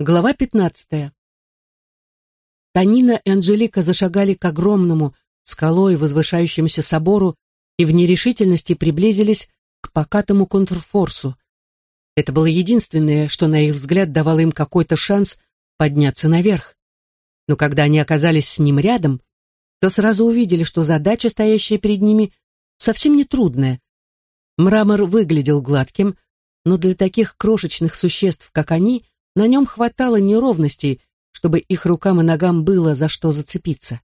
Глава пятнадцатая. Танина и Анжелика зашагали к огромному, скалой возвышающемуся собору и в нерешительности приблизились к покатому контрфорсу. Это было единственное, что на их взгляд давало им какой-то шанс подняться наверх. Но когда они оказались с ним рядом, то сразу увидели, что задача, стоящая перед ними, совсем не трудная. Мрамор выглядел гладким, но для таких крошечных существ, как они, на нем хватало неровностей, чтобы их рукам и ногам было за что зацепиться.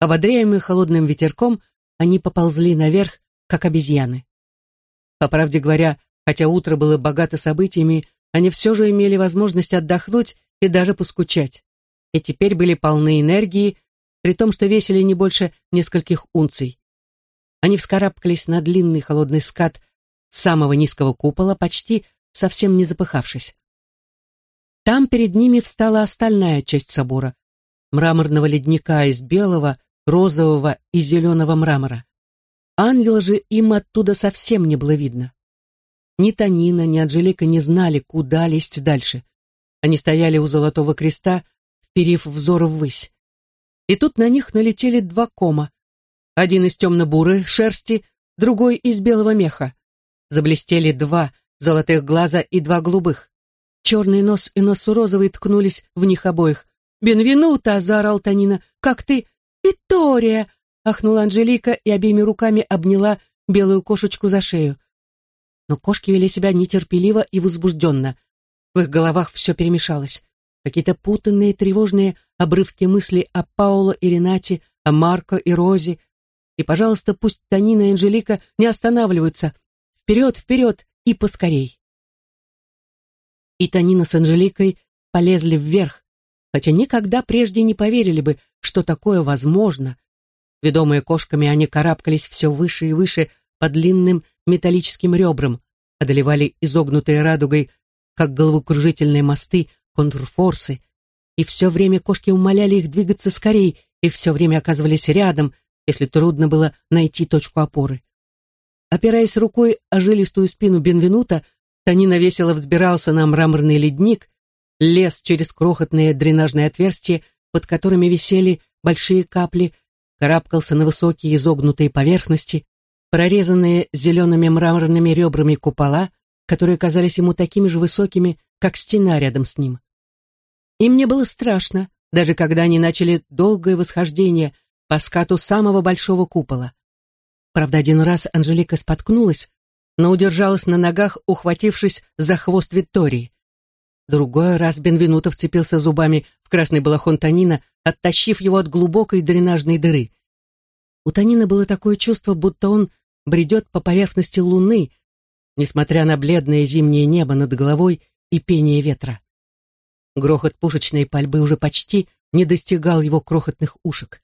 Ободряемые холодным ветерком, они поползли наверх, как обезьяны. По правде говоря, хотя утро было богато событиями, они все же имели возможность отдохнуть и даже поскучать. И теперь были полны энергии, при том, что весили не больше нескольких унций. Они вскарабкались на длинный холодный скат самого низкого купола, почти совсем не запыхавшись. Там перед ними встала остальная часть собора, мраморного ледника из белого, розового и зеленого мрамора. Ангела же им оттуда совсем не было видно. Ни Танина, ни Анжелика не знали, куда лезть дальше. Они стояли у Золотого Креста, вперив взор ввысь. И тут на них налетели два кома. Один из темно-бурой шерсти, другой из белого меха. Заблестели два золотых глаза и два голубых. Черный нос и нос розовый ткнулись в них обоих. «Бенвенута!» — заорал Танина. «Как ты?» «Виктория!» — ахнула Анжелика и обеими руками обняла белую кошечку за шею. Но кошки вели себя нетерпеливо и возбужденно. В их головах все перемешалось. Какие-то путанные, тревожные обрывки мыслей о Пауло и Ренате, о Марко и Розе. И, пожалуйста, пусть Танина и Анжелика не останавливаются. Вперед, вперед и поскорей и Танина с Анжеликой полезли вверх, хотя никогда прежде не поверили бы, что такое возможно. Ведомые кошками, они карабкались все выше и выше по длинным металлическим ребрам, одолевали изогнутые радугой, как головокружительные мосты, контрфорсы, и все время кошки умоляли их двигаться скорей, и все время оказывались рядом, если трудно было найти точку опоры. Опираясь рукой о жилистую спину Бенвенута, Танина весело взбирался на мраморный ледник, лез через крохотные дренажные отверстия, под которыми висели большие капли, карабкался на высокие изогнутые поверхности, прорезанные зелеными мраморными ребрами купола, которые казались ему такими же высокими, как стена рядом с ним. И мне было страшно, даже когда они начали долгое восхождение по скату самого большого купола. Правда, один раз Анжелика споткнулась, но удержалась на ногах, ухватившись за хвост Виктории. Другой раз Бенвенуто вцепился зубами в красный балахон Танина, оттащив его от глубокой дренажной дыры. У Танина было такое чувство, будто он бредет по поверхности луны, несмотря на бледное зимнее небо над головой и пение ветра. Грохот пушечной пальбы уже почти не достигал его крохотных ушек.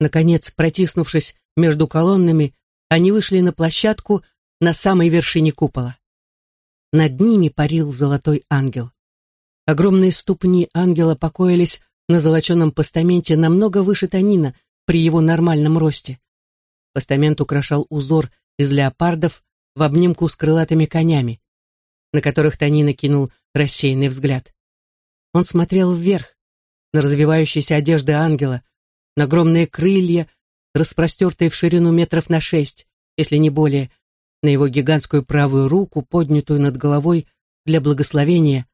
Наконец, протиснувшись между колоннами, они вышли на площадку, на самой вершине купола. Над ними парил золотой ангел. Огромные ступни ангела покоились на золоченом постаменте намного выше Танина при его нормальном росте. Постамент украшал узор из леопардов в обнимку с крылатыми конями, на которых Танина кинул рассеянный взгляд. Он смотрел вверх, на развивающиеся одежды ангела, на огромные крылья, распростертые в ширину метров на шесть, если не более, на его гигантскую правую руку, поднятую над головой для благословения,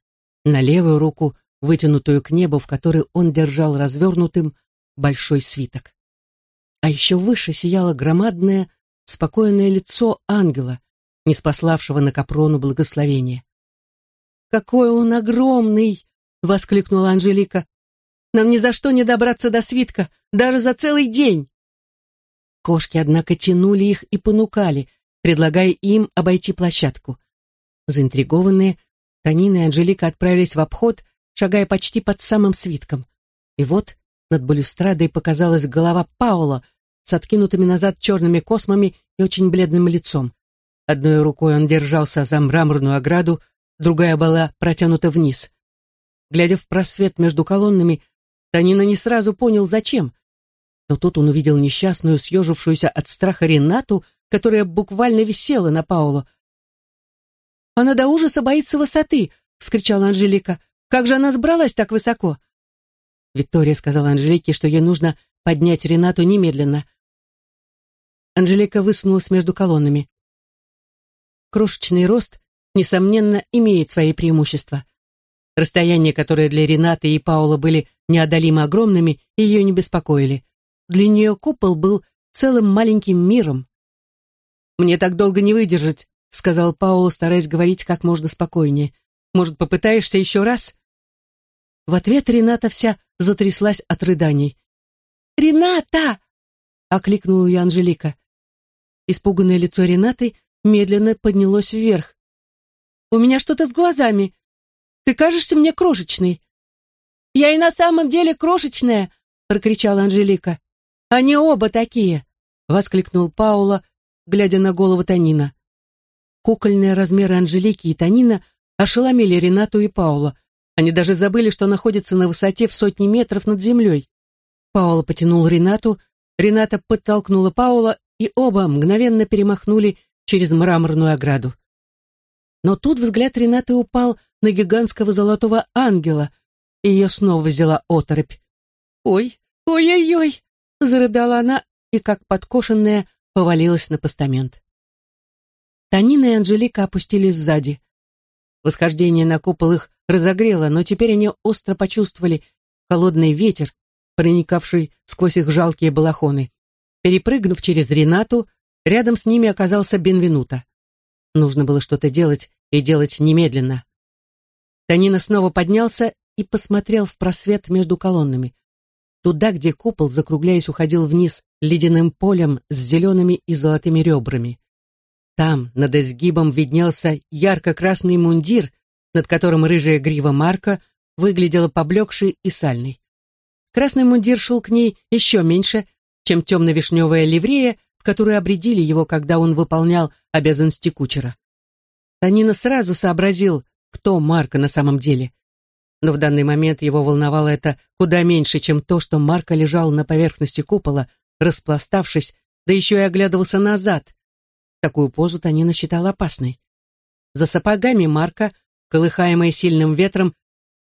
на левую руку, вытянутую к небу, в которой он держал развернутым большой свиток. А еще выше сияло громадное, спокойное лицо ангела, не спаславшего на Капрону благословения. «Какой он огромный!» — воскликнула Анжелика. «Нам ни за что не добраться до свитка, даже за целый день!» Кошки, однако, тянули их и понукали, предлагая им обойти площадку. Заинтригованные, Танина и Анжелика отправились в обход, шагая почти под самым свитком. И вот над балюстрадой показалась голова Паула с откинутыми назад черными космами и очень бледным лицом. Одной рукой он держался за мраморную ограду, другая была протянута вниз. Глядя в просвет между колоннами, Танина не сразу понял, зачем. Но тут он увидел несчастную, съежившуюся от страха Ренату, которая буквально висела на Пауло. «Она до ужаса боится высоты!» — вскричала Анжелика. Как же она сбралась так высоко? Виктория сказала Анжелике, что ей нужно поднять Ренату немедленно. Анжелика высунулась между колоннами. Крошечный рост, несомненно, имеет свои преимущества. Расстояния, которые для Ренаты и Паула были неодолимо огромными, ее не беспокоили. Для нее купол был целым маленьким миром. «Мне так долго не выдержать», — сказал Паула, стараясь говорить как можно спокойнее. «Может, попытаешься еще раз?» В ответ Рената вся затряслась от рыданий. «Рената!» — окликнула ее Анжелика. Испуганное лицо Ренаты медленно поднялось вверх. «У меня что-то с глазами. Ты кажешься мне крошечной». «Я и на самом деле крошечная!» — прокричала Анжелика. «Они оба такие!» — воскликнул Паула, глядя на голову Танина. Кукольные размеры Анжелики и Танина ошеломили Ренату и Паула. Они даже забыли, что находятся на высоте в сотни метров над землей. Паула потянул Ренату, Рената подтолкнула Паула, и оба мгновенно перемахнули через мраморную ограду. Но тут взгляд Ренаты упал на гигантского золотого ангела, и ее снова взяла оторопь. «Ой, ой-ой-ой!» — зарыдала она и, как подкошенная, повалилась на постамент. Танина и Анжелика опустились сзади. Восхождение на купол их разогрело, но теперь они остро почувствовали холодный ветер, проникавший сквозь их жалкие балахоны. Перепрыгнув через Ренату, рядом с ними оказался Бенвенуто. Нужно было что-то делать, и делать немедленно. Танина снова поднялся и посмотрел в просвет между колоннами туда, где купол, закругляясь, уходил вниз ледяным полем с зелеными и золотыми ребрами. Там, над изгибом, виднелся ярко-красный мундир, над которым рыжая грива Марка выглядела поблекшей и сальной. Красный мундир шел к ней еще меньше, чем темно-вишневая ливрея, в которую обредили его, когда он выполнял обязанности кучера. Танина сразу сообразил, кто Марка на самом деле но в данный момент его волновало это куда меньше, чем то, что Марко лежал на поверхности купола, распластавшись, да еще и оглядывался назад. Такую позу Танина считала опасной. За сапогами Марка, колыхаемые сильным ветром,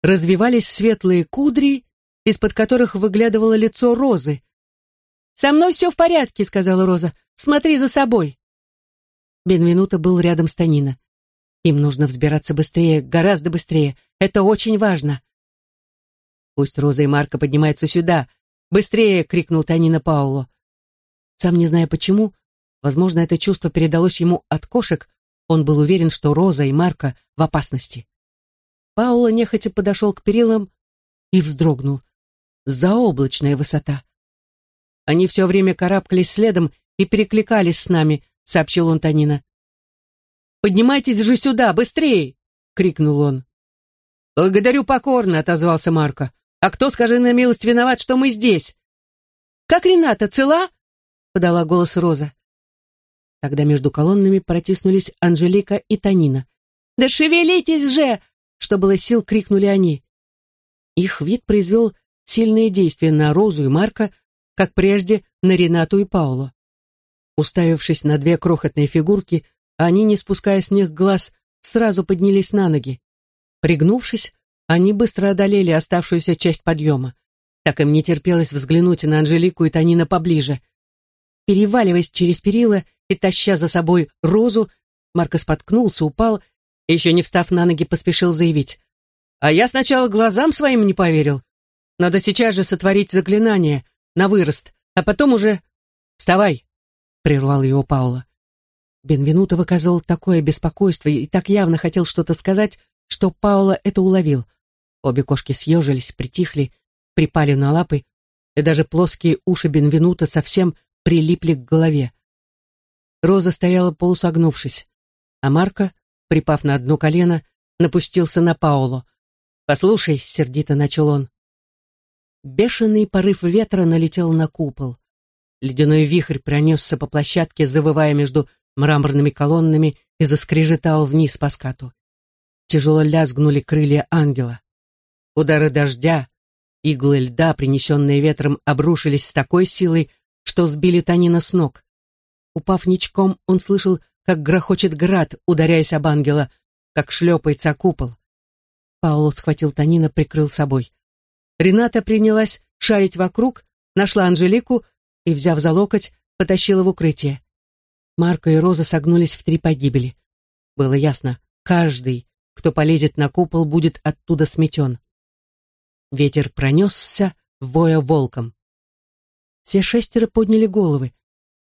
развивались светлые кудри, из-под которых выглядывало лицо Розы. «Со мной все в порядке», — сказала Роза. «Смотри за собой». Бенвенуто был рядом с Танина. Им нужно взбираться быстрее, гораздо быстрее. Это очень важно. Пусть Роза и Марко поднимаются сюда. Быстрее! крикнул Танина Пауло. Сам не зная почему, возможно, это чувство передалось ему от кошек, он был уверен, что Роза и Марко в опасности. Пауло нехотя подошел к перилам и вздрогнул. Заоблачная высота. Они все время карабкались следом и перекликались с нами, сообщил он Танина. Поднимайтесь же сюда, быстрее!» — крикнул он. «Благодарю покорно», — отозвался Марко. «А кто, скажи на милость, виноват, что мы здесь?» «Как Рената, цела?» — подала голос Роза. Тогда между колоннами протиснулись Анжелика и Танина. «Да шевелитесь же!» — что было сил, крикнули они. Их вид произвел сильные действия на Розу и Марка, как прежде на Ренату и Пауло. Уставившись на две крохотные фигурки, они, не спуская с них глаз, сразу поднялись на ноги. Пригнувшись, они быстро одолели оставшуюся часть подъема. Так им не терпелось взглянуть на Анжелику и Танина поближе. Переваливаясь через перила и таща за собой розу, Марко споткнулся, упал и, еще не встав на ноги, поспешил заявить. «А я сначала глазам своим не поверил. Надо сейчас же сотворить заклинание на вырост, а потом уже... Вставай!» — прервал его Паула. Бенвенуто выказывал такое беспокойство и так явно хотел что-то сказать, что Пауло это уловил. Обе кошки съежились, притихли, припали на лапы, и даже плоские уши Бенвенуто совсем прилипли к голове. Роза стояла полусогнувшись, а Марко, припав на одно колено, напустился на Пауло. «Послушай», — сердито начал он. Бешеный порыв ветра налетел на купол. Ледяной вихрь пронесся по площадке, завывая между мраморными колоннами и заскрежетал вниз по скату. Тяжело лязгнули крылья ангела. Удары дождя, иглы льда, принесенные ветром, обрушились с такой силой, что сбили Танина с ног. Упав ничком, он слышал, как грохочет град, ударяясь об ангела, как шлепается купол. Пауло схватил Танина, прикрыл собой. Рената принялась шарить вокруг, нашла Анжелику и, взяв за локоть, потащила в укрытие. Марко и Роза согнулись в три погибели. Было ясно, каждый, кто полезет на купол, будет оттуда сметен. Ветер пронесся, воя волком. Все шестеро подняли головы.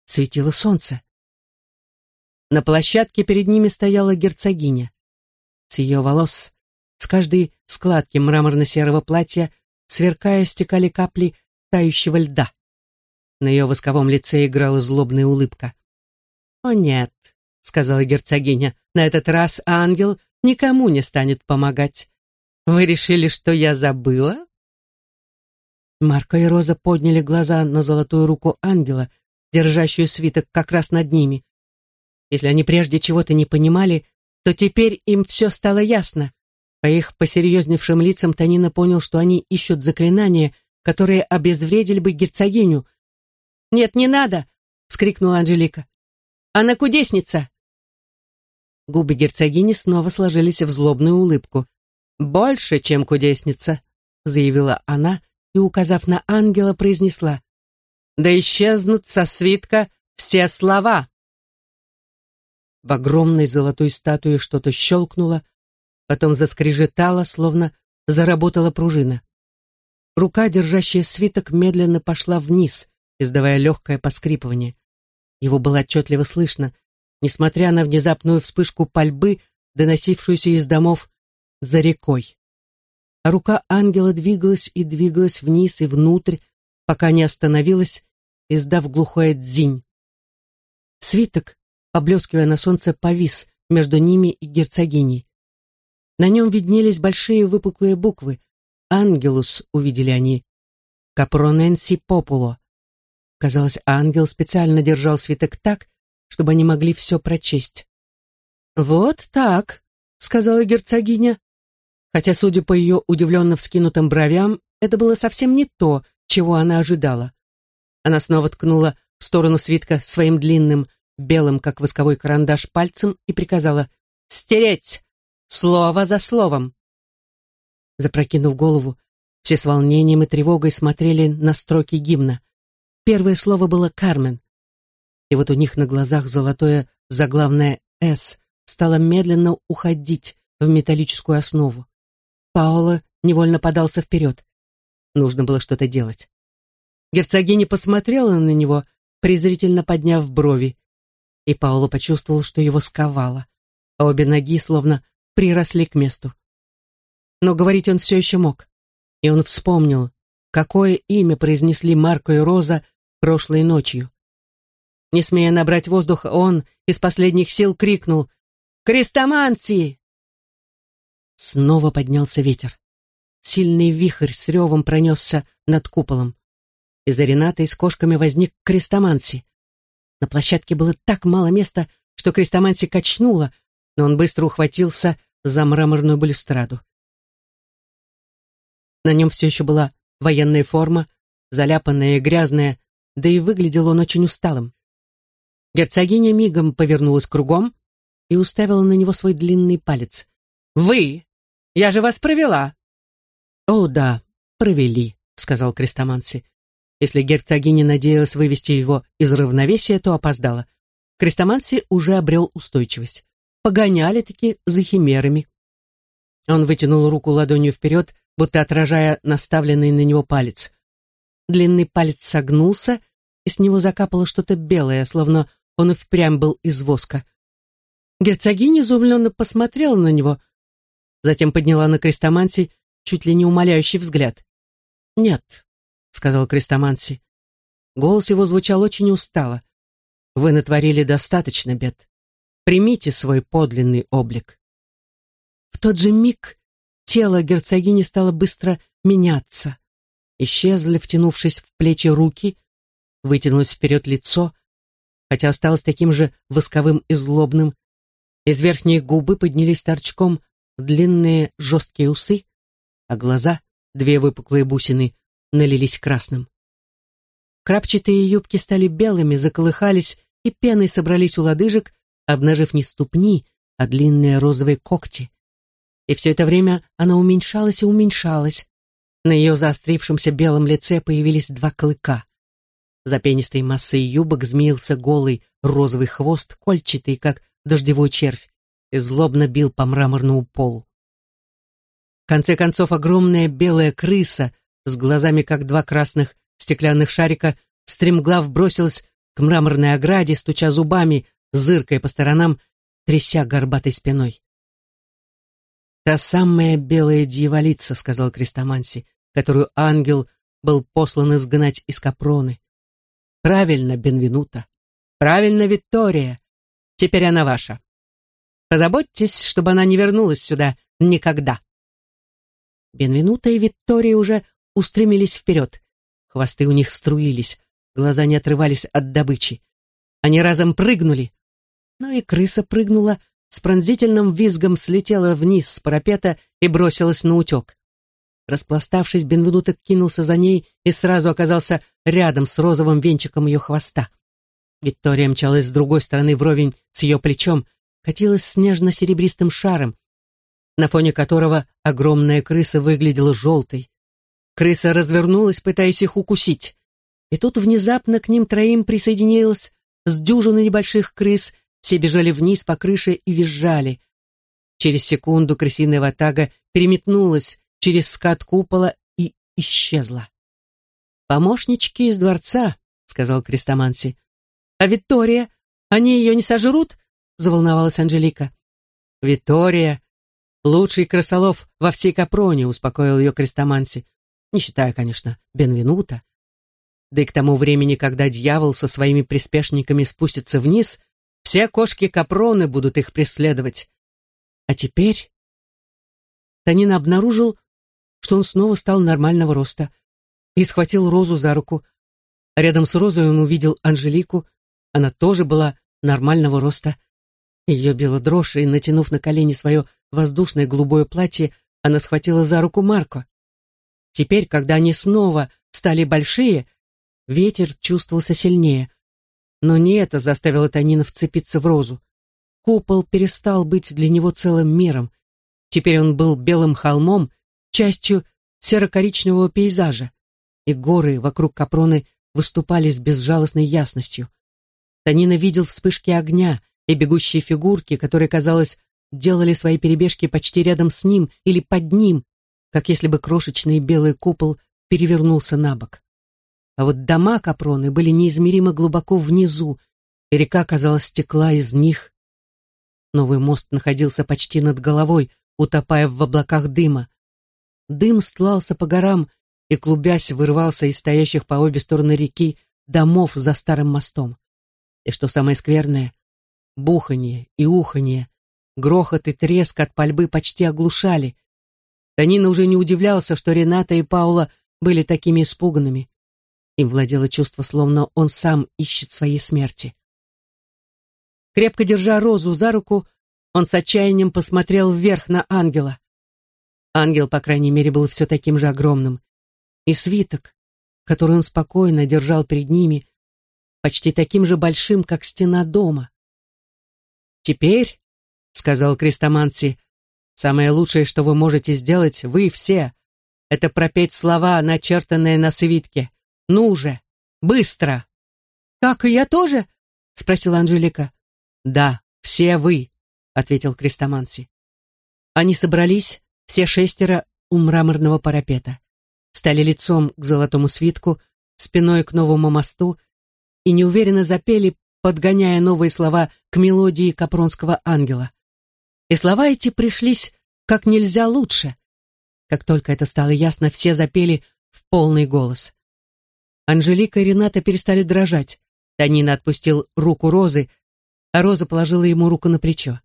Светило солнце. На площадке перед ними стояла герцогиня. С ее волос, с каждой складки мраморно-серого платья, сверкая, стекали капли тающего льда. На ее восковом лице играла злобная улыбка. «О нет», — сказала герцогиня, — «на этот раз ангел никому не станет помогать. Вы решили, что я забыла?» Марко и Роза подняли глаза на золотую руку ангела, держащую свиток как раз над ними. Если они прежде чего-то не понимали, то теперь им все стало ясно. По их посерьезневшим лицам Танина понял, что они ищут заклинания, которые обезвредили бы герцогиню. «Нет, не надо!» — скрикнула Анжелика. «Она кудесница!» Губы герцогини снова сложились в злобную улыбку. «Больше, чем кудесница», — заявила она и, указав на ангела, произнесла. «Да исчезнут со свитка все слова!» В огромной золотой статуе что-то щелкнуло, потом заскрежетало, словно заработала пружина. Рука, держащая свиток, медленно пошла вниз, издавая легкое поскрипывание. Его было отчетливо слышно, несмотря на внезапную вспышку пальбы, доносившуюся из домов за рекой. А рука ангела двигалась и двигалась вниз и внутрь, пока не остановилась, издав глухое дзинь. Свиток, поблескивая на солнце, повис между ними и герцогиней. На нем виднелись большие выпуклые буквы. «Ангелус» увидели они. «Капроненси популо». Казалось, ангел специально держал свиток так, чтобы они могли все прочесть. «Вот так», — сказала герцогиня. Хотя, судя по ее удивленно вскинутым бровям, это было совсем не то, чего она ожидала. Она снова ткнула в сторону свитка своим длинным, белым, как восковой карандаш, пальцем и приказала «Стереть! Слово за словом!» Запрокинув голову, все с волнением и тревогой смотрели на строки гимна. Первое слово было «Кармен». И вот у них на глазах золотое заглавное «С» стало медленно уходить в металлическую основу. Паоло невольно подался вперед. Нужно было что-то делать. Герцогиня посмотрела на него, презрительно подняв брови и Пауло почувствовал, что его сковало, а обе ноги словно приросли к месту. Но говорить он все еще мог, и он вспомнил, какое имя произнесли Марко и Роза прошлой ночью. Не смея набрать воздух, он из последних сил крикнул «Крестоманси!» Снова поднялся ветер. Сильный вихрь с ревом пронесся над куполом. Из-за Рената с кошками возник крестоманси. На площадке было так мало места, что крестоманси качнуло, но он быстро ухватился за мраморную балюстраду. На нем все еще была военная форма, заляпанная и грязная, да и выглядел он очень усталым. Герцогиня мигом повернулась кругом и уставила на него свой длинный палец. «Вы! Я же вас провела!» «О, да, провели», — сказал Крестоманси. Если герцогиня надеялась вывести его из равновесия, то опоздала. Крестоманси уже обрел устойчивость. Погоняли-таки за химерами. Он вытянул руку ладонью вперед, будто отражая наставленный на него палец. Длинный палец согнулся, и с него закапало что-то белое, словно он и впрямь был из воска. Герцогиня изумленно посмотрела на него, затем подняла на крестоманси чуть ли не умоляющий взгляд. «Нет, — сказал Крестоманси. Голос его звучал очень устало. «Вы натворили достаточно бед. Примите свой подлинный облик». В тот же миг тело герцогини стало быстро меняться. Исчезли, втянувшись в плечи руки, вытянулось вперед лицо, хотя осталось таким же восковым и злобным. Из верхней губы поднялись торчком длинные жесткие усы, а глаза, две выпуклые бусины, налились красным. Крапчатые юбки стали белыми, заколыхались и пеной собрались у лодыжек, обнажив не ступни, а длинные розовые когти. И все это время она уменьшалась и уменьшалась. На ее заострившемся белом лице появились два клыка. За пенистой массой юбок змеился голый розовый хвост, кольчатый, как дождевой червь, и злобно бил по мраморному полу. В конце концов, огромная белая крыса с глазами, как два красных стеклянных шарика, стремглав бросилась к мраморной ограде, стуча зубами, зыркая по сторонам, тряся горбатой спиной. «Та самая белая дьяволица», — сказал Крестоманси, которую ангел был послан изгнать из Капроны. «Правильно, Бенвенута. Правильно, Виктория. Теперь она ваша. Позаботьтесь, чтобы она не вернулась сюда никогда». Бенвенута и Виктория уже устремились вперед. Хвосты у них струились, глаза не отрывались от добычи. Они разом прыгнули. Но и крыса прыгнула, с пронзительным визгом слетела вниз с парапета и бросилась на утек. Распластавшись, Бенвенуто кинулся за ней и сразу оказался рядом с розовым венчиком ее хвоста. Виктория мчалась с другой стороны вровень с ее плечом, катилась снежно-серебристым шаром, на фоне которого огромная крыса выглядела желтой. Крыса развернулась, пытаясь их укусить. И тут внезапно к ним троим присоединилась с дюжиной небольших крыс все бежали вниз по крыше и визжали. Через секунду крысиная ватага переметнулась через скат купола и исчезла. «Помощнички из дворца», — сказал Крестоманси. «А Виктория? Они ее не сожрут?» — заволновалась Анжелика. «Виктория, лучший крысолов во всей Капроне», — успокоил ее Крестоманси. «Не считая, конечно, Бенвенута. Да и к тому времени, когда дьявол со своими приспешниками спустится вниз, все кошки-капроны будут их преследовать. А теперь... Танин обнаружил, что он снова стал нормального роста и схватил Розу за руку. Рядом с Розой он увидел Анжелику. Она тоже была нормального роста. Ее била дрожь, и, натянув на колени свое воздушное голубое платье, она схватила за руку Марко. Теперь, когда они снова стали большие, ветер чувствовался сильнее. Но не это заставило Танина вцепиться в розу. Купол перестал быть для него целым миром. Теперь он был белым холмом, частью серо-коричневого пейзажа, и горы вокруг Капроны выступали с безжалостной ясностью. Танина видел вспышки огня и бегущие фигурки, которые, казалось, делали свои перебежки почти рядом с ним или под ним, как если бы крошечный белый купол перевернулся на бок. А вот дома Капроны были неизмеримо глубоко внизу, и река, казалось, стекла из них. Новый мост находился почти над головой, утопая в облаках дыма. Дым стлался по горам и, клубясь, вырвался из стоящих по обе стороны реки домов за старым мостом. И что самое скверное, буханье и уханье, грохот и треск от пальбы почти оглушали. Танина уже не удивлялся, что Рената и Паула были такими испуганными. Им владело чувство, словно он сам ищет своей смерти. Крепко держа Розу за руку, он с отчаянием посмотрел вверх на ангела. Ангел, по крайней мере, был все таким же огромным. И свиток, который он спокойно держал перед ними, почти таким же большим, как стена дома. «Теперь», — сказал Крестоманси, — «самое лучшее, что вы можете сделать, вы все, это пропеть слова, начертанные на свитке. Ну же, быстро!» «Как, и я тоже?» — спросила Анжелика. «Да, все вы», — ответил Крестоманси. Они собрались, все шестеро, у мраморного парапета. Стали лицом к золотому свитку, спиной к новому мосту и неуверенно запели, подгоняя новые слова к мелодии Капронского ангела. И слова эти пришлись как нельзя лучше. Как только это стало ясно, все запели в полный голос. Анжелика и Рената перестали дрожать. Танина отпустил руку Розы, а Роза положила ему руку на плечо.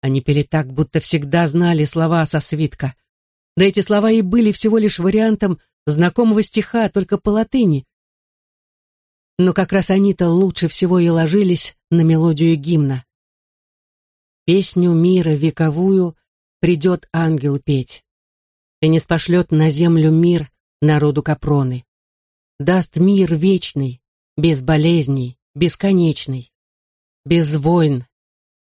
Они пели так, будто всегда знали слова со свитка. Да эти слова и были всего лишь вариантом знакомого стиха, только по латыни. Но как раз они-то лучше всего и ложились на мелодию гимна. Песню мира вековую придет ангел петь и не спошлет на землю мир народу Капроны даст мир вечный, без болезней, бесконечный, без войн,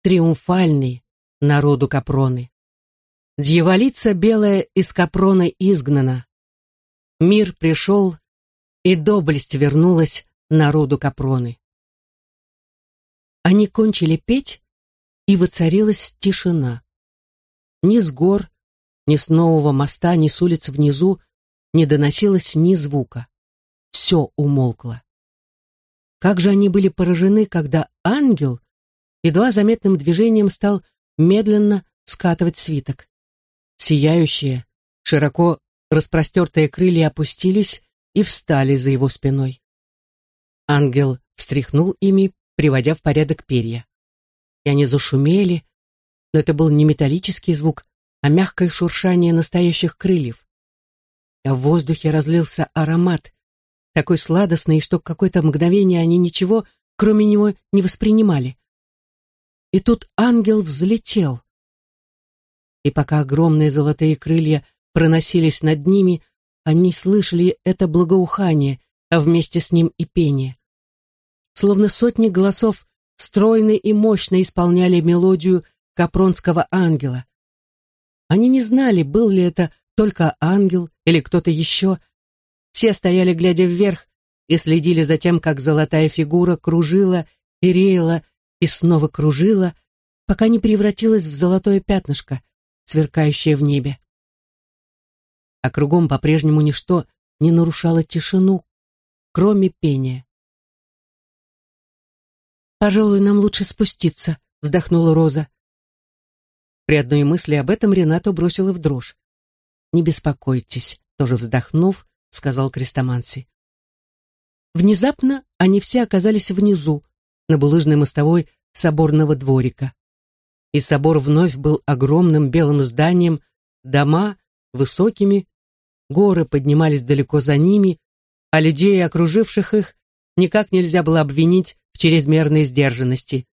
триумфальный народу Капроны. Дьяволица белая из Капрона изгнана. Мир пришел, и доблесть вернулась народу Капроны. Они кончили петь, и воцарилась тишина. Ни с гор, ни с нового моста, ни с улиц внизу не доносилось ни звука. Все умолкло. Как же они были поражены, когда ангел едва заметным движением стал медленно скатывать свиток. Сияющие, широко распростертые крылья опустились и встали за его спиной. Ангел встряхнул ими, приводя в порядок перья. И они зашумели, но это был не металлический звук, а мягкое шуршание настоящих крыльев. А в воздухе разлился аромат, такой сладостный, что какое-то мгновение они ничего, кроме него, не воспринимали. И тут ангел взлетел. И пока огромные золотые крылья проносились над ними, они слышали это благоухание, а вместе с ним и пение. Словно сотни голосов стройно и мощно исполняли мелодию капронского ангела. Они не знали, был ли это только ангел или кто-то еще, все стояли, глядя вверх, и следили за тем, как золотая фигура кружила и реяла, и снова кружила, пока не превратилась в золотое пятнышко, сверкающее в небе. А кругом по-прежнему ничто не нарушало тишину, кроме пения. «Пожалуй, нам лучше спуститься», — вздохнула Роза. При одной мысли об этом Ренато бросила в дрожь. «Не беспокойтесь», — тоже вздохнув, — сказал Крестоманси. Внезапно они все оказались внизу, на булыжной мостовой соборного дворика. И собор вновь был огромным белым зданием, дома высокими, горы поднимались далеко за ними, а людей, окруживших их, никак нельзя было обвинить в чрезмерной сдержанности.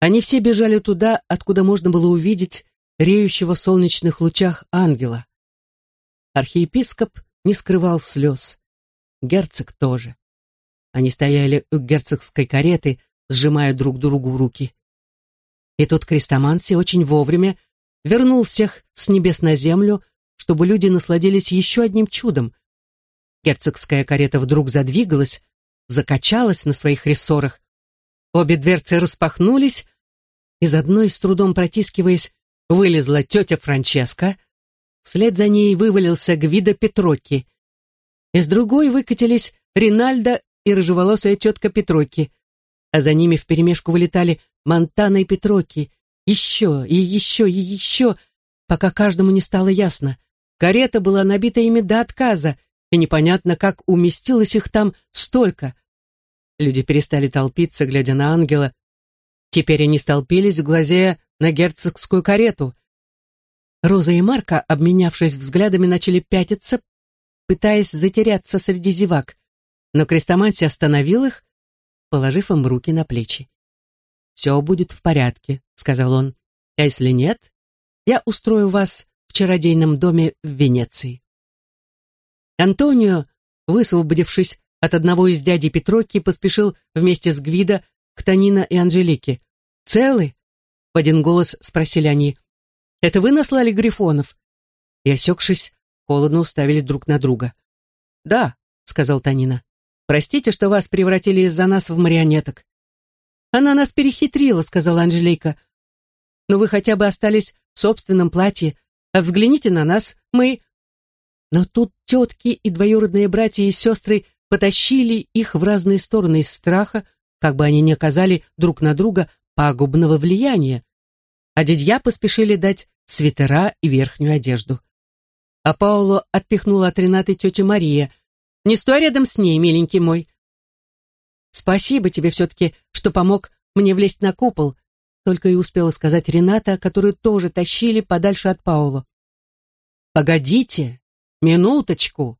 Они все бежали туда, откуда можно было увидеть реющего в солнечных лучах ангела. Архиепископ не скрывал слез. Герцог тоже. Они стояли у герцогской кареты, сжимая друг другу руки. И тут Крестоманси очень вовремя вернул всех с небес на землю, чтобы люди насладились еще одним чудом. Герцогская карета вдруг задвигалась, закачалась на своих рессорах. Обе дверцы распахнулись, из одной, с трудом протискиваясь, вылезла тетя Франческа, Вслед за ней вывалился Гвида Петрокки. Из другой выкатились Ринальдо и рыжеволосая тетка Петрокки, а за ними вперемешку вылетали Монтана и Петрокки, еще и еще и еще, пока каждому не стало ясно. Карета была набита ими до отказа, и непонятно, как уместилось их там столько. Люди перестали толпиться, глядя на ангела. Теперь они столпились, глазея на герцогскую карету. Роза и Марка, обменявшись взглядами, начали пятиться, пытаясь затеряться среди зевак, но Крестоманси остановил их, положив им руки на плечи. «Все будет в порядке», — сказал он. «А если нет, я устрою вас в чародейном доме в Венеции». Антонио, высвободившись от одного из дядей Петроки, поспешил вместе с Гвидо к Танина и Анжелике. «Целы?» — в один голос спросили они. Это вы наслали грифонов?» И, осекшись, холодно уставились друг на друга. «Да», — сказал Танина. «Простите, что вас превратили из-за нас в марионеток». «Она нас перехитрила», — сказала Анжелейка. «Но вы хотя бы остались в собственном платье, а взгляните на нас, мы...» Но тут тетки и двоюродные братья и сестры потащили их в разные стороны из страха, как бы они не оказали друг на друга пагубного влияния, а дядья поспешили дать свитера и верхнюю одежду. А Пауло отпихнула от Ренаты тетя Мария. «Не стой рядом с ней, миленький мой!» «Спасибо тебе все-таки, что помог мне влезть на купол», только и успела сказать Рената, которую тоже тащили подальше от Пауло. «Погодите, минуточку!»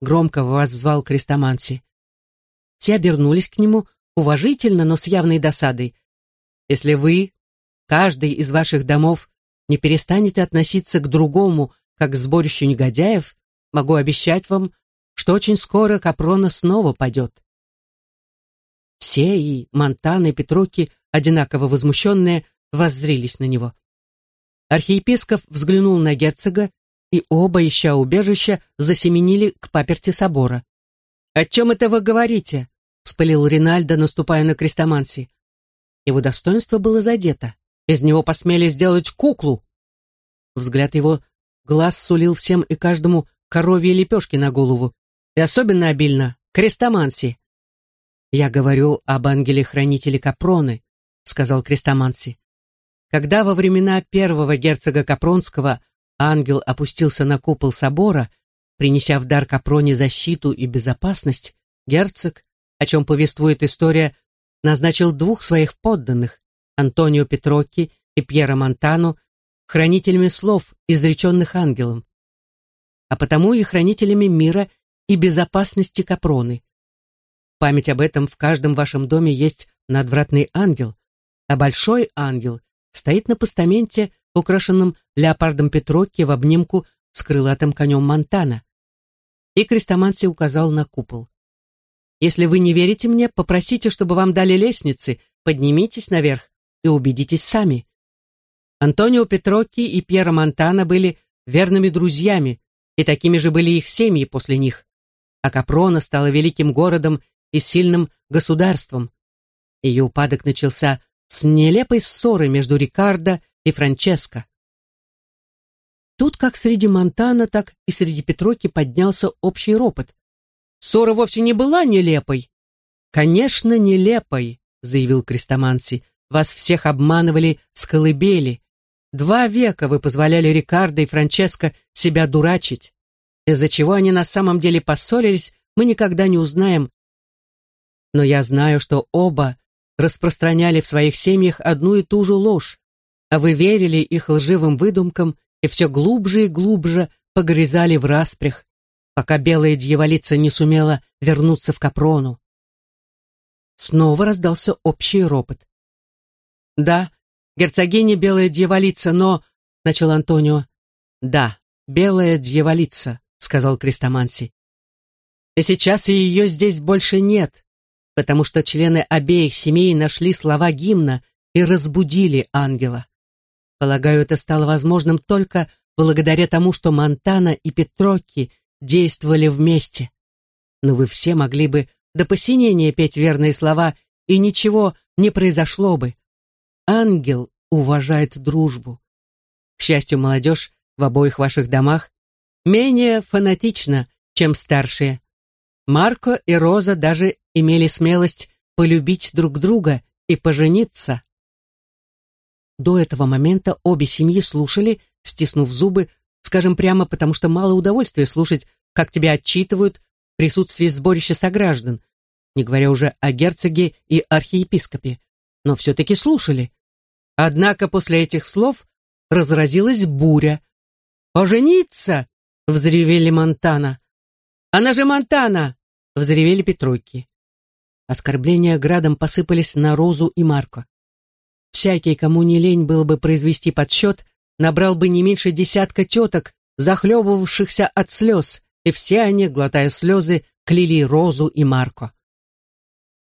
громко воззвал Крестоманси. Все обернулись к нему, уважительно, но с явной досадой. «Если вы, каждый из ваших домов, не перестанете относиться к другому, как к сборищу негодяев, могу обещать вам, что очень скоро Капрона снова падет. Все, и Монтана, и Петроки, одинаково возмущенные, воззрились на него. Архиепископ взглянул на герцога, и оба, ища убежища, засеменили к паперти собора. «О чем это вы говорите?» — вспылил Ринальдо, наступая на крестоманси. Его достоинство было задето. Из него посмели сделать куклу. Взгляд его глаз сулил всем и каждому коровьи лепешки на голову, и особенно обильно крестоманси. «Я говорю об ангеле-хранителе Капроны», — сказал крестоманси. Когда во времена первого герцога Капронского ангел опустился на купол собора, принеся в дар Капроне защиту и безопасность, герцог, о чем повествует история, назначил двух своих подданных, Антонио Петрокки и Пьера Монтану, хранителями слов, изреченных ангелом, а потому и хранителями мира и безопасности Капроны. Память об этом в каждом вашем доме есть надвратный ангел, а большой ангел стоит на постаменте, украшенном леопардом Петрокки в обнимку с крылатым конем Монтана. И Крестоманси указал на купол. «Если вы не верите мне, попросите, чтобы вам дали лестницы, поднимитесь наверх и убедитесь сами». Антонио Петрокки и Пьеро Монтана были верными друзьями, и такими же были их семьи после них. А Капрона стала великим городом и сильным государством. Ее упадок начался с нелепой ссоры между Рикардо и Франческо. Тут как среди Монтана, так и среди Петроки поднялся общий ропот. Ссора вовсе не была нелепой. «Конечно, нелепой», — заявил Крестоманси. «Вас всех обманывали с колыбели. Два века вы позволяли Рикардо и Франческо себя дурачить. Из-за чего они на самом деле поссорились, мы никогда не узнаем. Но я знаю, что оба распространяли в своих семьях одну и ту же ложь, а вы верили их лживым выдумкам и все глубже и глубже погрязали в распрях, пока белая дьяволица не сумела вернуться в Капрону. Снова раздался общий ропот. «Да, герцогиня белая дьяволица, но...» — начал Антонио. «Да, белая дьяволица», — сказал Крестоманси. «И сейчас ее здесь больше нет, потому что члены обеих семей нашли слова гимна и разбудили ангела. Полагаю, это стало возможным только благодаря тому, что Монтана и Петрокки действовали вместе. Но вы все могли бы до посинения петь верные слова, и ничего не произошло бы. Ангел уважает дружбу. К счастью, молодежь в обоих ваших домах менее фанатична, чем старшие. Марко и Роза даже имели смелость полюбить друг друга и пожениться. До этого момента обе семьи слушали, стиснув зубы, скажем прямо, потому что мало удовольствия слушать, как тебя отчитывают в присутствии сборища сограждан, не говоря уже о герцоге и архиепископе, но все-таки слушали. Однако после этих слов разразилась буря. «Пожениться!» — взревели Монтана. «Она же Монтана!» — взревели Петройки. Оскорбления градом посыпались на Розу и Марко. Всякий, кому не лень было бы произвести подсчет, набрал бы не меньше десятка теток, захлебывавшихся от слез, и все они, глотая слезы, кляли Розу и Марко.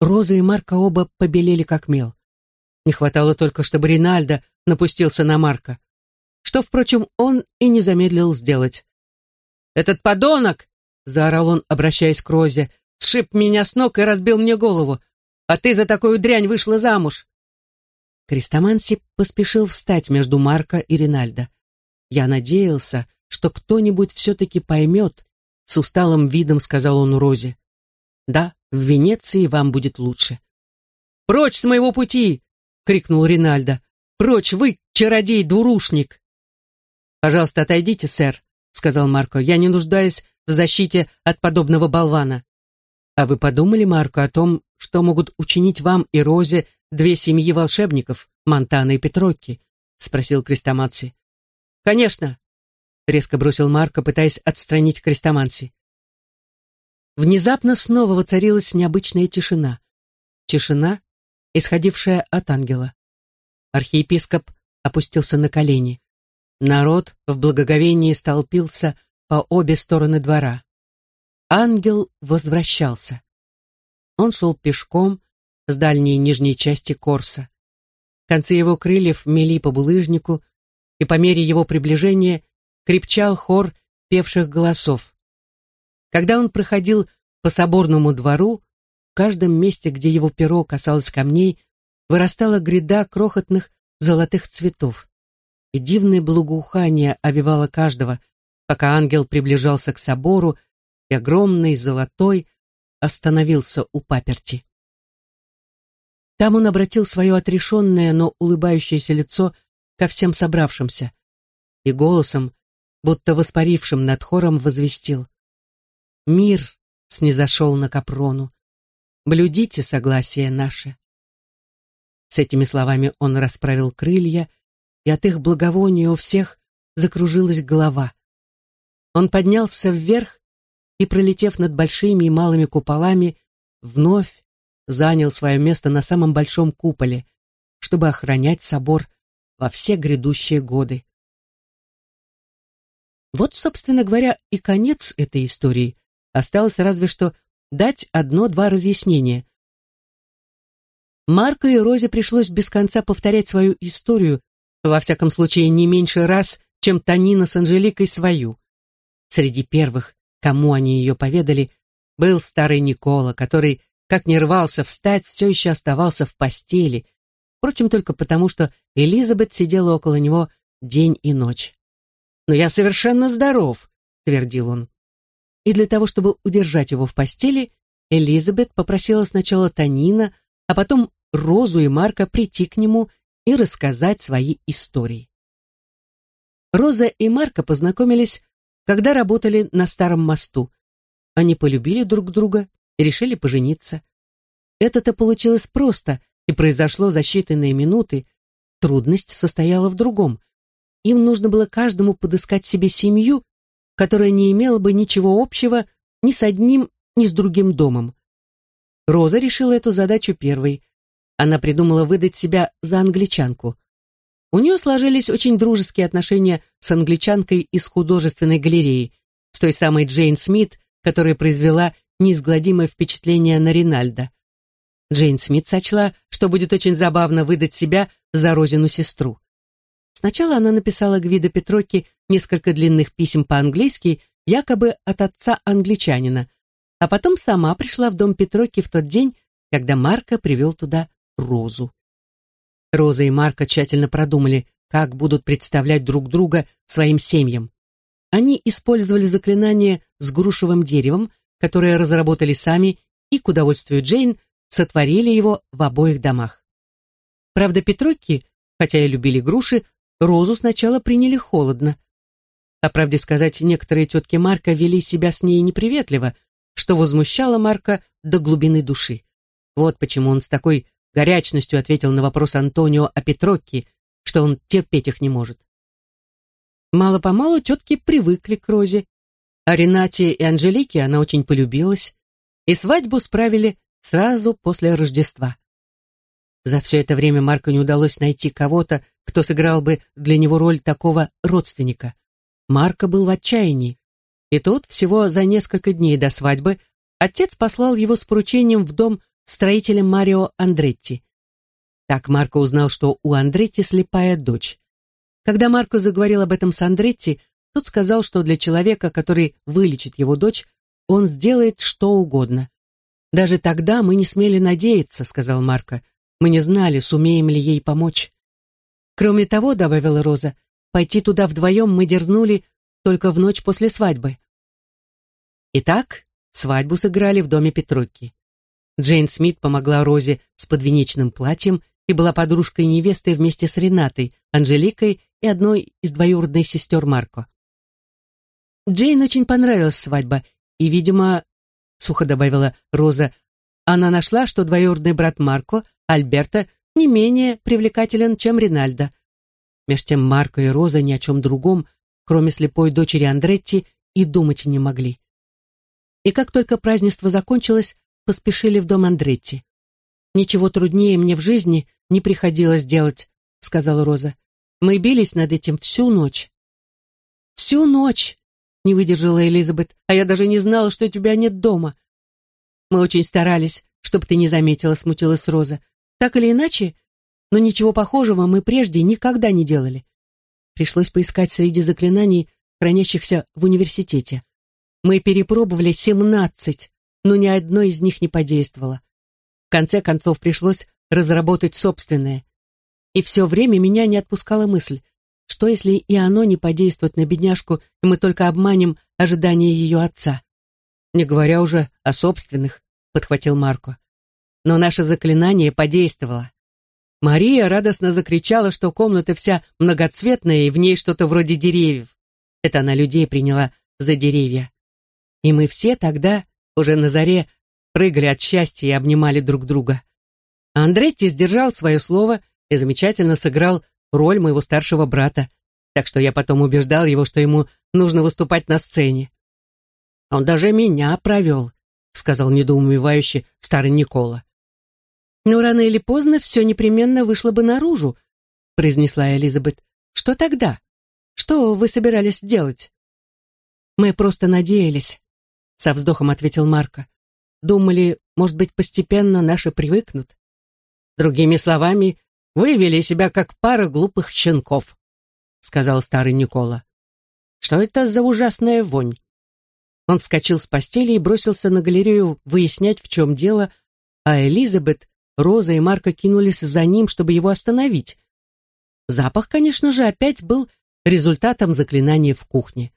Роза и Марко оба побелели как мел. Не хватало только, чтобы Ринальдо напустился на Марка, что, впрочем, он и не замедлил сделать. «Этот подонок!» — заорал он, обращаясь к Розе сшиб меня с ног и разбил мне голову. А ты за такую дрянь вышла замуж. Крестоманси поспешил встать между Марко и Ринальдо. Я надеялся, что кто-нибудь все-таки поймет, с усталым видом сказал он Розе. Да, в Венеции вам будет лучше. «Прочь с моего пути!» — крикнул Ринальдо. «Прочь вы, чародей-двурушник!» «Пожалуйста, отойдите, сэр», — сказал Марко. «Я не нуждаюсь в защите от подобного болвана». А вы подумали, Марко, о том, что могут учинить вам и Розе две семьи волшебников, Монтана и Петрокки? Спросил Крестоманси. Конечно, резко бросил Марко, пытаясь отстранить Крестоманси. Внезапно снова воцарилась необычная тишина. Тишина, исходившая от ангела. Архиепископ опустился на колени. Народ в благоговении столпился по обе стороны двора. Ангел возвращался. Он шел пешком с дальней нижней части Корса. Концы его крыльев мели по булыжнику, и по мере его приближения крепчал хор певших голосов. Когда он проходил по соборному двору, в каждом месте, где его перо касалось камней, вырастала гряда крохотных золотых цветов, и дивное благоухание овивало каждого, пока ангел приближался к собору, и огромный золотой остановился у паперти. Там он обратил свое отрешенное, но улыбающееся лицо ко всем собравшимся и голосом, будто воспарившим над хором, возвестил. «Мир снизошел на Капрону. Блюдите согласие наше». С этими словами он расправил крылья, и от их благовония у всех закружилась голова. Он поднялся вверх и, пролетев над большими и малыми куполами, вновь занял свое место на самом большом куполе, чтобы охранять собор во все грядущие годы. Вот, собственно говоря, и конец этой истории. Осталось разве что дать одно-два разъяснения. Марко и Розе пришлось без конца повторять свою историю, во всяком случае не меньше раз, чем Танина с Анжеликой свою. Среди первых, кому они ее поведали, был старый Никола, который, как не рвался встать, все еще оставался в постели, впрочем, только потому, что Элизабет сидела около него день и ночь. «Но я совершенно здоров», — твердил он. И для того, чтобы удержать его в постели, Элизабет попросила сначала Танина, а потом Розу и Марка прийти к нему и рассказать свои истории. Роза и Марка познакомились, когда работали на старом мосту. Они полюбили друг друга и решили пожениться. Это-то получилось просто и произошло за считанные минуты. Трудность состояла в другом. Им нужно было каждому подыскать себе семью, которая не имела бы ничего общего ни с одним, ни с другим домом. Роза решила эту задачу первой – она придумала выдать себя за англичанку. У нее сложились очень дружеские отношения с англичанкой из художественной галереи, с той самой Джейн Смит, которая произвела неизгладимое впечатление на Ринальда. Джейн Смит сочла, что будет очень забавно выдать себя за Розину сестру. Сначала она написала Гвидо Петроки несколько длинных писем по-английски, якобы от отца англичанина, а потом сама пришла в дом Петроки в тот день, когда Марко привел туда Розу. Роза и Марка тщательно продумали, как будут представлять друг друга своим семьям. Они использовали заклинание с грушевым деревом, которое разработали сами и, к удовольствию Джейн, сотворили его в обоих домах. Правда, Петрокки, хотя и любили груши, Розу сначала приняли холодно. По правде сказать, некоторые тетки Марка вели себя с ней неприветливо, что возмущало Марка до глубины души. Вот почему он с такой горячностью ответил на вопрос Антонио о Петрокке, что он терпеть их не может. Мало-помалу тетки привыкли к Розе, а Ренате и Анжелике она очень полюбилась, и свадьбу справили сразу после Рождества. За все это время Марку не удалось найти кого-то, кто сыграл бы для него роль такого родственника. Марко был в отчаянии. И тут, всего за несколько дней до свадьбы, отец послал его с поручением в дом строителем Марио Андретти. Так Марко узнал, что у Андретти слепая дочь. Когда Марко заговорил об этом с Андретти, тот сказал, что для человека, который вылечит его дочь, он сделает что угодно. «Даже тогда мы не смели надеяться», — сказал Марко. «Мы не знали, сумеем ли ей помочь». «Кроме того», — добавила Роза, «пойти туда вдвоем мы дерзнули только в ночь после свадьбы». Итак, свадьбу сыграли в доме Петрокки. Джейн Смит помогла Розе с подвенечным платьем и была подружкой невесты вместе с Ренатой, Анжеликой и одной из двоюродных сестер Марко. Джейн очень понравилась свадьба, и, видимо, сухо добавила Роза, она нашла, что двоюродный брат Марко, Альберто, не менее привлекателен, чем Ринальдо. Меж тем Марко и Роза ни о чем другом, кроме слепой дочери Андретти, и думать не могли. И как только празднество закончилось, поспешили в дом Андретти. «Ничего труднее мне в жизни не приходилось делать», — сказала Роза. «Мы бились над этим всю ночь». «Всю ночь!» — не выдержала Элизабет. «А я даже не знала, что тебя нет дома». «Мы очень старались, чтобы ты не заметила», — смутилась Роза. «Так или иначе, но ничего похожего мы прежде никогда не делали. пришлось поискать среди заклинаний, хранящихся в университете. Мы перепробовали семнадцать, но ни одно из них не подействовало. В конце концов пришлось разработать собственное. И все время меня не отпускала мысль, что если и оно не подействует на бедняжку, и мы только обманем ожидания ее отца? Не говоря уже о собственных, подхватил Марко. Но наше заклинание подействовало. Мария радостно закричала, что комната вся многоцветная и в ней что-то вроде деревьев. Это она людей приняла за деревья. И мы все тогда, уже на заре, прыгали от счастья и обнимали друг друга. А Андретти сдержал свое слово и замечательно сыграл роль моего старшего брата, так что я потом убеждал его, что ему нужно выступать на сцене. «Он даже меня провел», — сказал недоумевающий старый Никола. «Но рано или поздно все непременно вышло бы наружу», — произнесла Элизабет. «Что тогда? Что вы собирались делать?» «Мы просто надеялись», — со вздохом ответил Марко. «Думали, может быть, постепенно наши привыкнут». «Другими словами, вы себя как пара глупых щенков», — сказал старый Никола. «Что это за ужасная вонь?» Он вскочил с постели и бросился на галерею выяснять, в чем дело, а Элизабет, Роза и Марко кинулись за ним, чтобы его остановить. Запах, конечно же, опять был результатом заклинания в кухне.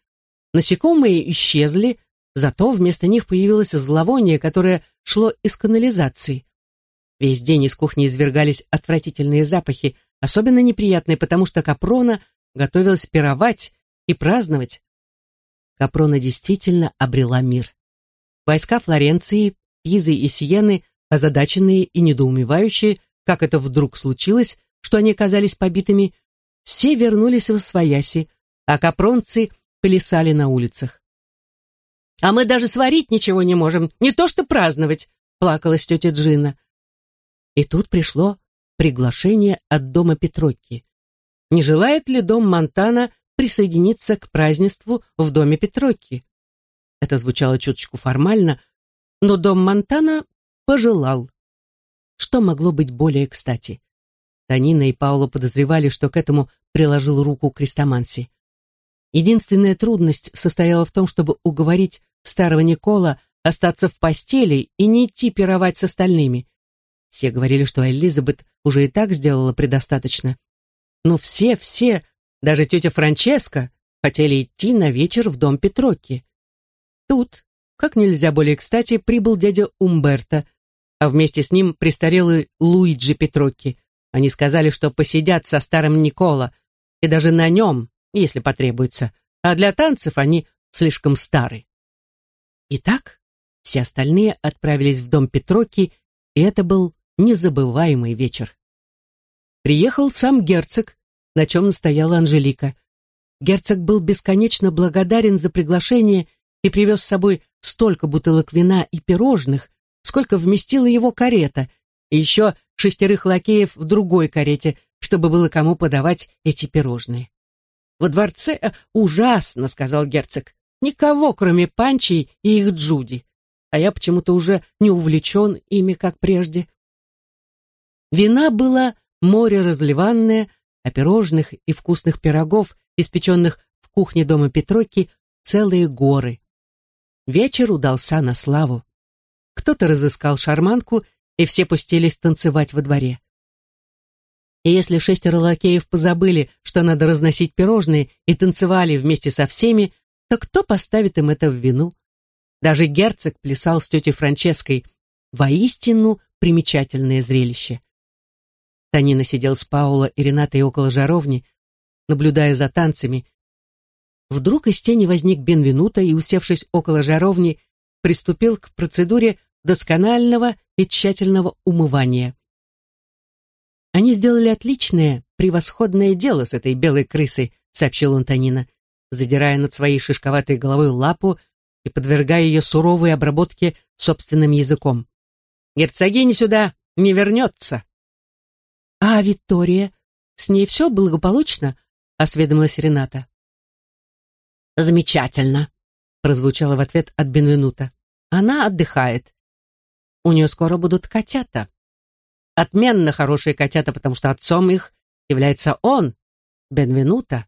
Насекомые исчезли, зато вместо них появилось зловоние, которое шло из канализации. Весь день из кухни извергались отвратительные запахи, особенно неприятные, потому что Капрона готовилась пировать и праздновать. Капрона действительно обрела мир. Войска Флоренции, Пизы и Сиены, озадаченные и недоумевающие, как это вдруг случилось, что они оказались побитыми, все вернулись в Освояси, а капронцы плясали на улицах. «А мы даже сварить ничего не можем, не то что праздновать», плакалась тетя Джина. И тут пришло приглашение от дома Петрокки. Не желает ли дом Монтана присоединиться к празднеству в доме Петрокки? Это звучало чуточку формально, но дом Монтана пожелал. Что могло быть более кстати? Танина и Пауло подозревали, что к этому приложил руку Крестоманси. Единственная трудность состояла в том, чтобы уговорить старого Никола остаться в постели и не идти пировать с остальными. Все говорили, что Элизабет уже и так сделала предостаточно. Но все, все, даже тетя Франческа, хотели идти на вечер в дом Петрокки. Тут, как нельзя более кстати, прибыл дядя Умберто, а вместе с ним престарелый Луиджи Петрокки. Они сказали, что посидят со старым Никола, и даже на нем, если потребуется, а для танцев они слишком стары. Итак, все остальные отправились в дом Петрокки, и это был незабываемый вечер. Приехал сам герцог, на чем настояла Анжелика. Герцог был бесконечно благодарен за приглашение и привез с собой столько бутылок вина и пирожных, сколько вместила его карета, и еще шестерых лакеев в другой карете, чтобы было кому подавать эти пирожные. «Во дворце э, ужасно», — сказал герцог. «Никого, кроме Панчи и их Джуди. А я почему-то уже не увлечен ими, как прежде. Вина было море разливанное, а пирожных и вкусных пирогов, испеченных в кухне дома Петройки, целые горы. Вечер удался на славу. Кто-то разыскал шарманку, и все пустились танцевать во дворе. И если шестеро лакеев позабыли, что надо разносить пирожные, и танцевали вместе со всеми, то кто поставит им это в вину? Даже герцог плясал с тетей Франческой. Воистину примечательное зрелище. Танина сидел с Паула и Ренатой около жаровни, наблюдая за танцами. Вдруг из тени возник Бенвенуто и, усевшись около жаровни, приступил к процедуре досконального и тщательного умывания. «Они сделали отличное, превосходное дело с этой белой крысой», сообщил он Танина, задирая над своей шишковатой головой лапу и подвергая ее суровой обработке собственным языком. «Герцогиня сюда не вернется!» «А Виктория? С ней все благополучно?» — осведомилась Рената. «Замечательно», — прозвучало в ответ от Бенвенута. «Она отдыхает. У нее скоро будут котята. Отменно хорошие котята, потому что отцом их является он, Бенвенута,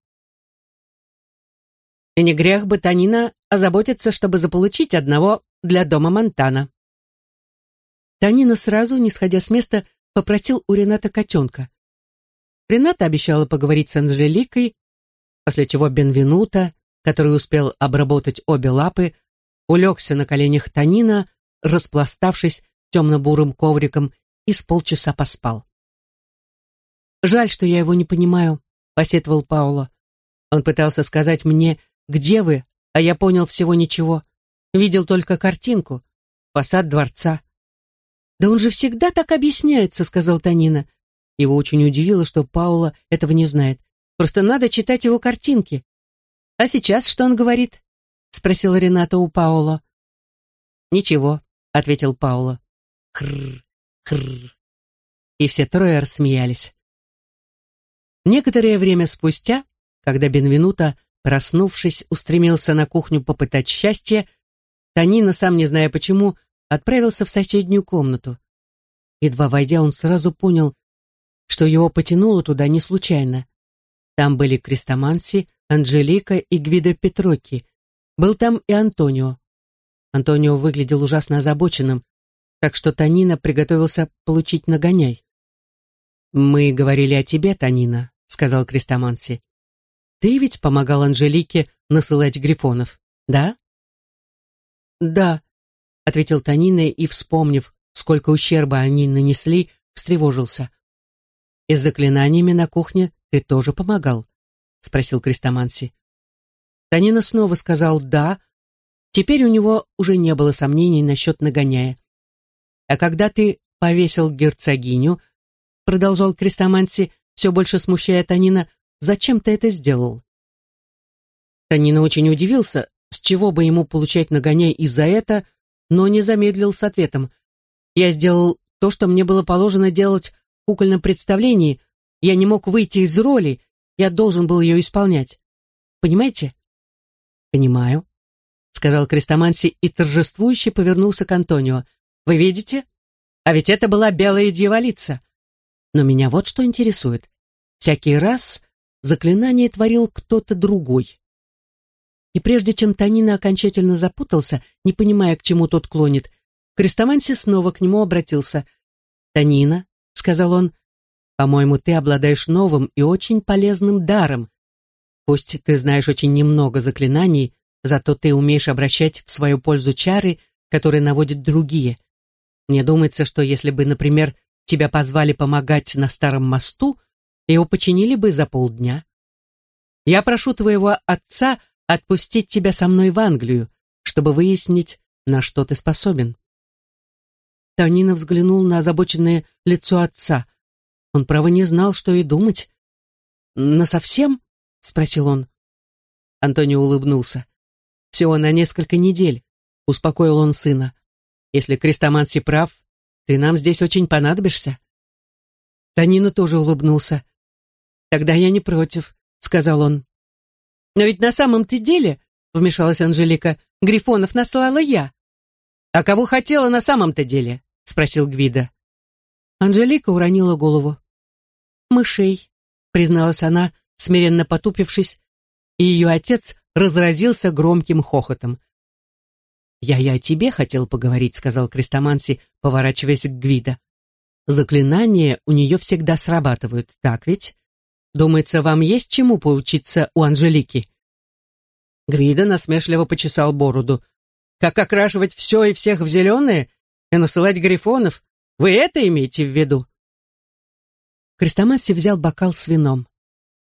И не грех бы Танина озаботиться, чтобы заполучить одного для дома Монтана. Танина сразу, не сходя с места, попросил у Рената котенка. Рената обещала поговорить с Анжеликой, после чего Бенвенута, который успел обработать обе лапы, улегся на коленях Танина, распластавшись темно-бурым ковриком, и с полчаса поспал. «Жаль, что я его не понимаю», — посетовал Пауло. Он пытался сказать мне, где вы, а я понял всего ничего. Видел только картинку, фасад дворца. «Да он же всегда так объясняется», — сказал Танина. Его очень удивило, что Паула этого не знает. «Просто надо читать его картинки». «А сейчас что он говорит?» — спросила Рената у Паула. «Ничего», — ответил Паула. «Хррр, хррр». И все трое рассмеялись. Некоторое время спустя, когда Бенвенуто, проснувшись, устремился на кухню попытать счастье, Танина, сам не зная почему, отправился в соседнюю комнату. Едва войдя, он сразу понял, что его потянуло туда не случайно. Там были Крестоманси, Анжелика и Гвидо Петроки. Был там и Антонио. Антонио выглядел ужасно озабоченным, так что Танина приготовился получить нагоняй. «Мы говорили о тебе, Танина», — сказал Крестоманси. «Ты ведь помогал Анжелике насылать грифонов, да?» «Да», — ответил Танина и, вспомнив, сколько ущерба они нанесли, встревожился. «И с заклинаниями на кухне ты тоже помогал?» — спросил Крестоманси. Танина снова сказал «да». Теперь у него уже не было сомнений насчет нагоняя. «А когда ты повесил герцогиню, — продолжал Крестоманси, все больше смущая Танина, — зачем ты это сделал?» Танина очень удивился, с чего бы ему получать нагоняй из-за это, но не замедлил с ответом. «Я сделал то, что мне было положено делать в кукольном представлении. Я не мог выйти из роли, я должен был ее исполнять. Понимаете?» «Понимаю», — сказал Крестоманси и торжествующе повернулся к Антонио. «Вы видите? А ведь это была белая дьяволица. Но меня вот что интересует. Всякий раз заклинание творил кто-то другой. И прежде чем Танина окончательно запутался, не понимая, к чему тот клонит, Крестоманси снова к нему обратился. «Танина», — сказал он, — «по-моему, ты обладаешь новым и очень полезным даром. Пусть ты знаешь очень немного заклинаний, зато ты умеешь обращать в свою пользу чары, которые наводят другие. Мне думается, что если бы, например, тебя позвали помогать на старом мосту, его починили бы за полдня. Я прошу твоего отца отпустить тебя со мной в Англию, чтобы выяснить, на что ты способен. Танина взглянул на озабоченное лицо отца. Он, право, не знал, что и думать. «Насовсем?» — спросил он. Антонио улыбнулся. «Всего на несколько недель», — успокоил он сына. «Если Крестоманси прав, ты нам здесь очень понадобишься». Танина тоже улыбнулся. «Тогда я не против», — сказал он. Но ведь на самом-то деле, вмешалась Анжелика, Грифонов наслала я. А кого хотела на самом-то деле? Спросил Гвида. Анжелика уронила голову. «Мышей», — призналась она, смиренно потупившись, и ее отец разразился громким хохотом. «Я и о тебе хотел поговорить», — сказал Крестоманси, поворачиваясь к Гвида. «Заклинания у нее всегда срабатывают, так ведь? Думается, вам есть чему поучиться у Анжелики?» Гвида насмешливо почесал бороду. «Как окрашивать все и всех в зеленые и насылать грифонов? Вы это имеете в виду?» Крестомасси взял бокал с вином.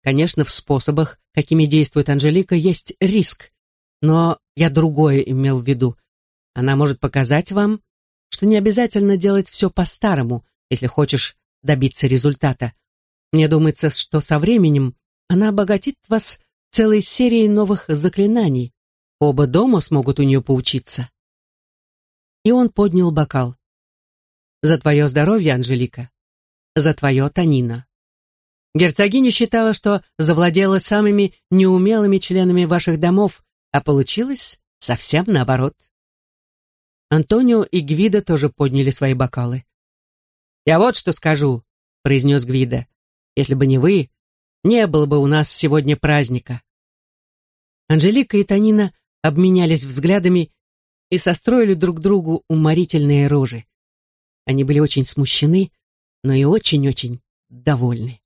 Конечно, в способах, какими действует Анжелика, есть риск, но я другое имел в виду. Она может показать вам, что не обязательно делать все по-старому, если хочешь добиться результата. Мне думается, что со временем она обогатит вас целой серией новых заклинаний. Оба дома смогут у нее поучиться. И он поднял бокал. За твое здоровье, Анжелика. За твое, Танина. Герцогиня считала, что завладела самыми неумелыми членами ваших домов, а получилось совсем наоборот. Антонио и Гвида тоже подняли свои бокалы. «Я вот что скажу», — произнес Гвида. Если бы не вы, не было бы у нас сегодня праздника. Анжелика и Танина обменялись взглядами и состроили друг другу уморительные рожи. Они были очень смущены, но и очень-очень довольны.